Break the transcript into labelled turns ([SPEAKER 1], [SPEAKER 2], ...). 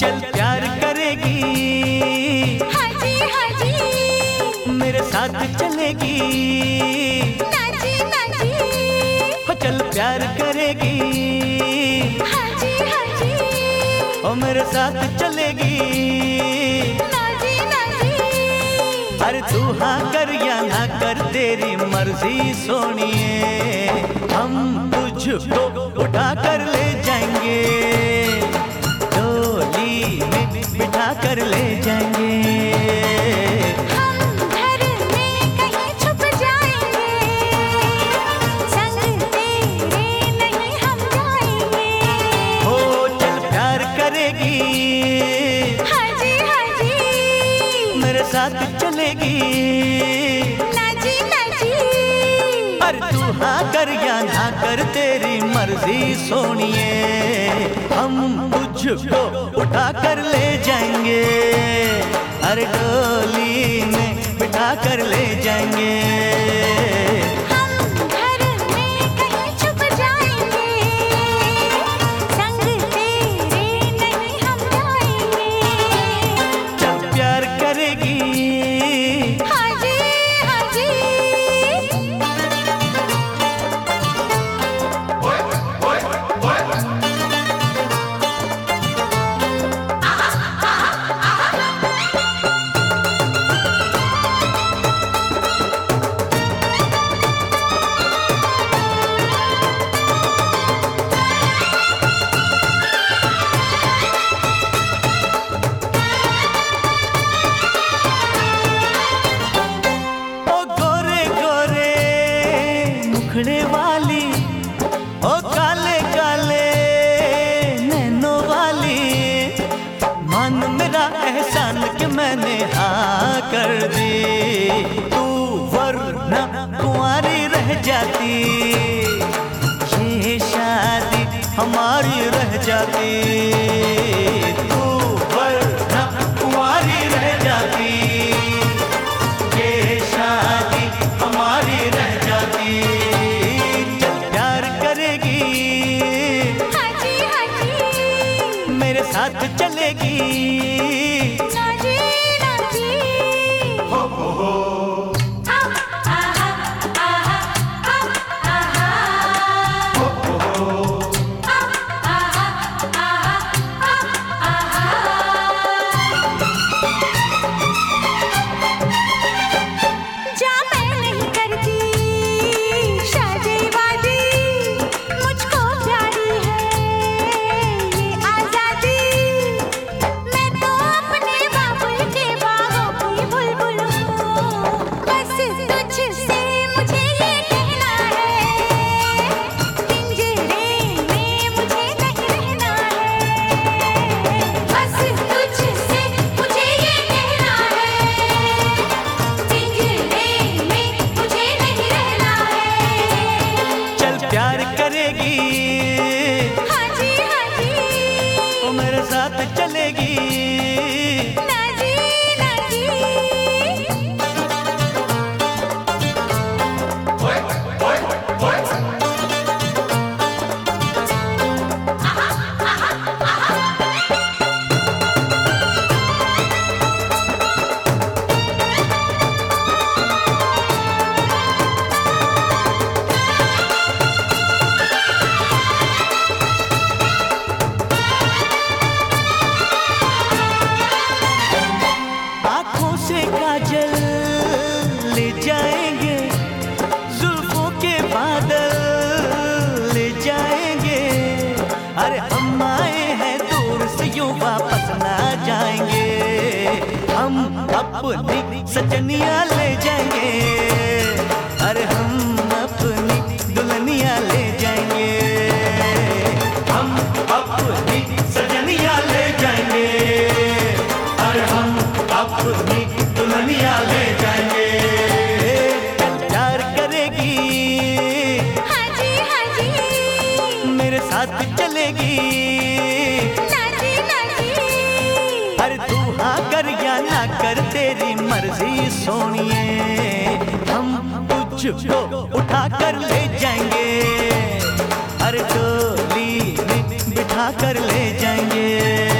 [SPEAKER 1] चल प्यार करेगी
[SPEAKER 2] हाँ जी,
[SPEAKER 1] हाँ जी। मेरे साथ चलेगी ना जी, ना जी। हो चल प्यार करेगी
[SPEAKER 2] हाँ जी,
[SPEAKER 1] हाँ जी। हो मेरे साथ चलेगी
[SPEAKER 2] ना जी, ना जी।
[SPEAKER 1] अरे तू हाँ कर या ना कर तेरी मर्ज़ी सोनिए हम तुझको उठा कर ले मेरे साथ चलेगी।
[SPEAKER 2] ना जी ना जी
[SPEAKER 1] पर तू हाँ कर या ना कर तेरी मर्ज़ी सोनिए। हम तुझको उठा कर ले जाएँगे। हर डोली में बिठा कर ले जाएँगे। कर दे। तू वरना कुंवारी रह जाती। ये शादी हमारी रह जाती। अरे हम आए हैं दूर से यूँ वापस ना जाएँगे। हम अपनी सजनिया ले जाएँगे। अरे हम अपनी दुल्हनिया ले जाएँगे। हम अपनी सजनिया ले जाएँगे। अरे हम अपनी दुल्हनिया ले जाएँगे। मर्ज़ी सोनिए, हम तुझको उठा कर ले जाएँगे। हर डोली में बिठा कर ले जाएँगे।